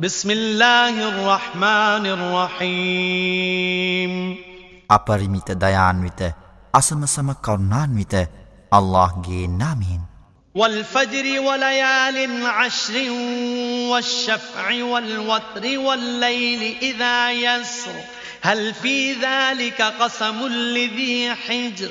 بسم الله الرحمن الرحيم. أبرميت ديان ويت أسم سم كرنان ويت الله جي نامين والفجر وليال عشر والشفع والوتر والليل إذا يسر. هل في ذلك قسم لذي حجر؟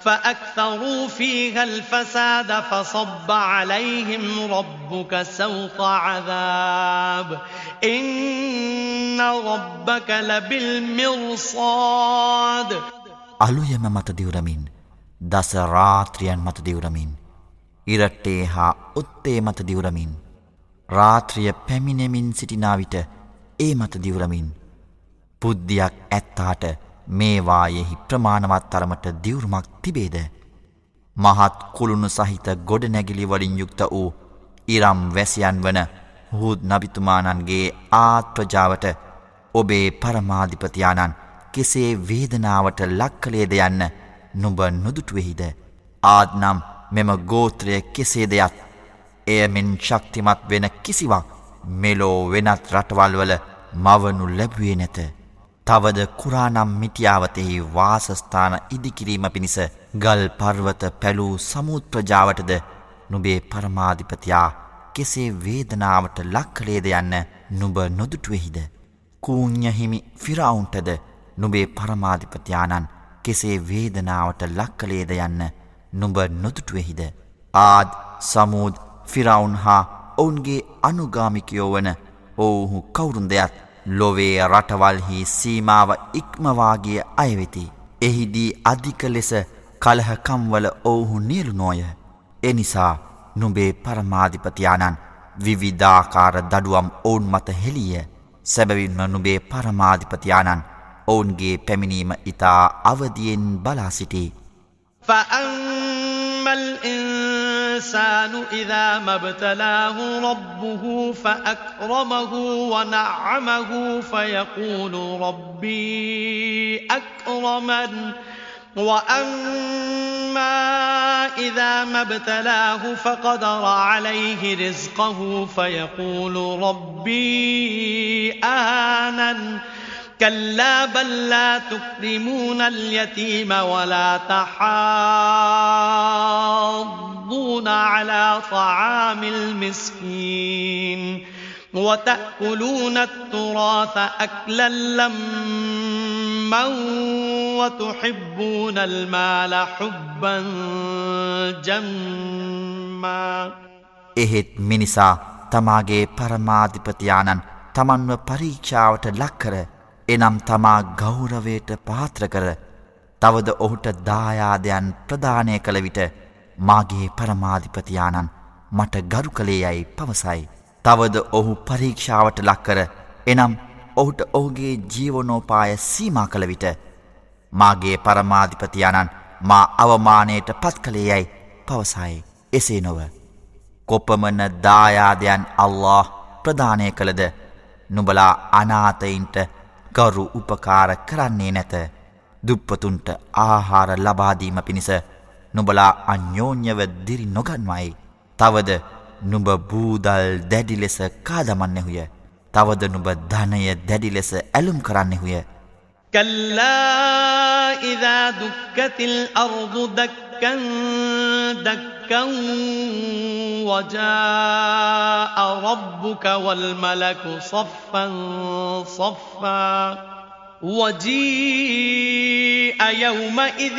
فأكثروا فيها الفساد فصب عليهم ربك سوط عذاب إن ربك لبالمرصاد අලුයම මත දිවරමින් දස රාත්‍රියන් මත දිවරමින් ඉරට්ටේ හා උත්තේ මත දිවරමින් රාත්‍රිය පැමිණෙමින් සිටිනාවිට ඒ මත දිවරමින් පුද්ධියක් ඇත්තාට මේවායෙහි ප්‍රමාණවත් තරමට දිවුරුමක් තිබේද? මහත් කුළුණු සහිත ගොඩනැගිලි වලින් යුක්ත වූ ඉරම් වැසියන් වන හුත් නබිතුමානන්ගේ ආත්‍රජාවට ඔබේ පරමාධිපතියානන් කෙසේ වේදනාවට ලක්කලේද යන්න නුඹ නොදුටුවෙහිද? ආත්නම් මෙම ගෝත්‍රය කෙසේ දෙයත් එයමෙන් ශක්තිමත් වෙන කිසිවක් මෙලෝ වෙනත් රටවල්වල මවනු ලැබුවේ නැත. තවද කුරානම් මිටියාවතෙහි වාසස්ථාන ඉදිකිරීම පිණිස ගල් පර්වත පැලූ සමුත්‍රජාවටද නුබේ පරමාධිපතියා කෙසේ වේදනාවට ලක්කලේද යන්න නුබ නොදුටුවෙහිද. කූං්ඥහිමි ෆිරවුන්ටද නුබේ පරමාධිපතියානන් කෙසේ වේදනාවට ලක්කලේද යන්න නුඹ නොදුටුවෙහිද. ආද් සමූද් ෆිරවුන් හා ඔවුන්ගේ අනුගාමිකයෝ වන ඔවුහු කවුරුන් දෙයක් ලොවේ රටවල්හි සීමාව ඉක්මවාගේ අයවෙති. එහිදී අධික ලෙස කලහකම්වල ඔවුහු නියලු නෝය. එනිසා නුබේ පරමාධිපතියානන් විවිධාකාර දඩුවම් ඔවුන් මත හෙළිය සැබවින්ම නුබේ පරමාධිපතියානන් ඔවුන්ගේ පැමිණීම ඉතා අවදියෙන් බලා සිටි. فأما الإنسان إذا ما ابتلاه ربه فأكرمه ونعمه فيقول ربي أكرمن. وأما إذا ما ابتلاه فقدر عليه رزقه فيقول ربي أهانن. كلا بل لا تكرمون اليتيم ولا تحاضون على طعام المسكين وتأكلون التراث أكلا لما وتحبون المال حبا جما එහෙත් මිනිසා තමාගේ පරමාධිපතියානන් තමන්ව පරීක්ෂාවට ලක්කර එනම් තමා ගෞරවයට පාත්‍ර කර තවද ඔහුට දායාදයන් ප්‍රධානය කළ විට මාගේ පරමාධිපතියානන් මට ගරු කළේ යැයි පවසයි. තවද ඔහු පරීක්ෂාවට ලක්කර එනම් ඔහුට ඔහුගේ ජීවනෝපාය සීමා කළ විට මාගේ පරමාධිපතියානන් මා අවමානයට පත් කළේ යැයි පවසයි එසේ නොව. කොපමන දායාදයන් අල්له ප්‍රධානය කළද නුබලා අනාතයින්ට ගරු උපකාර කරන්නේ නැත දුප්පතුන්ට ආහාර ලබාදීම පිණිස නුබලා අන්‍යෝන්‍යව දිරි නොගන්වයි තවද නුඹ බූදල් දැඩි ලෙස කාදමන්නෙහුය තවද නුබ ධනය දැඩි ලෙස ඇලුම් කරන්නෙහුය كلا إذا دكت الأرض دكا دكا وجاء ربك والملك صفا صفا وجيء يومئذ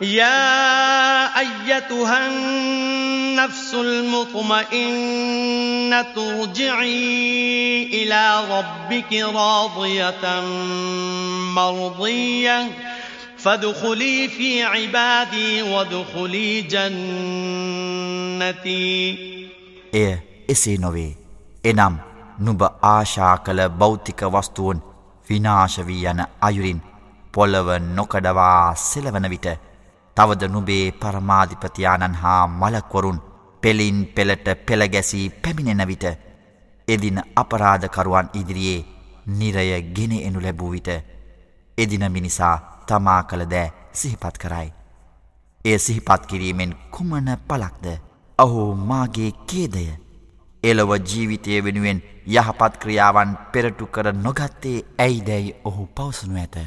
يا أيتها النفس المطمئنة ارجعي إلى ربك راضية مرضية فادخلي في عبادي وادخلي جنتي එය එසේ නොවේ. එනම් නුබ ආශා කළ භෞතික වස්තුවන් විනාශවී යන අයුරින් පොළව නොකඩවා සෙලවන විට තවද නුබේ පරමාධිපතියාණන් හා මලක්වරුන් පෙලින් පෙළට පෙළගැසී පැමිණෙන විට එදින අපරාධකරුවන් ඉදිරියේ නිරය ගෙන එනු ලැබූ විට එදින මිනිසා තමා කළ දෑ සිහිපත් කරයි. එය සිහිපත් කිරීමෙන් කුමන පලක්ද අහු මාගේ කේදය එලොව ජීවිතය වෙනුවෙන් යහපත් ක්‍රියාවන් පෙරටු කර නොගත්තේ ඇයිදැයි ඔහු පවසනු ඇත.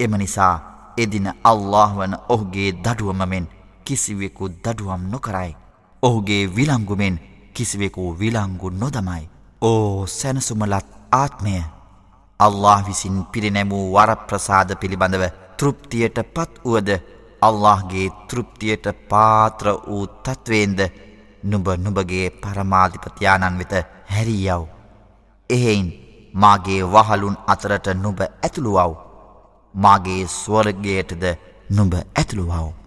එම නිසා එදින අල්له වන ඔහුගේ දඩුවම මෙෙන් කිසිවෙකු දඩුවම් නොකරයි. ඔහුගේ විලංගුමෙන් කිසිවෙකු විලංගු නොදමයි. ඕ සැනසුමලත් ආත්මය අල්له විසින් පිරිනැමූ වරප්‍රසාද පිළිබඳව තෘප්තියට පත් වුවද අල්لهගේ තෘප්තියට පාත්‍ර වූ තත්ත්වේන්ද නුබ නුබගේ පරමාධිපතියාණන් වෙත හැරියව්. එහෙයින් මාගේ වහලුන් අතරට නුබ ඇතුළුවව්. මාගේ ස්වර්ගයටද නුඹ ඇතුළුවව්.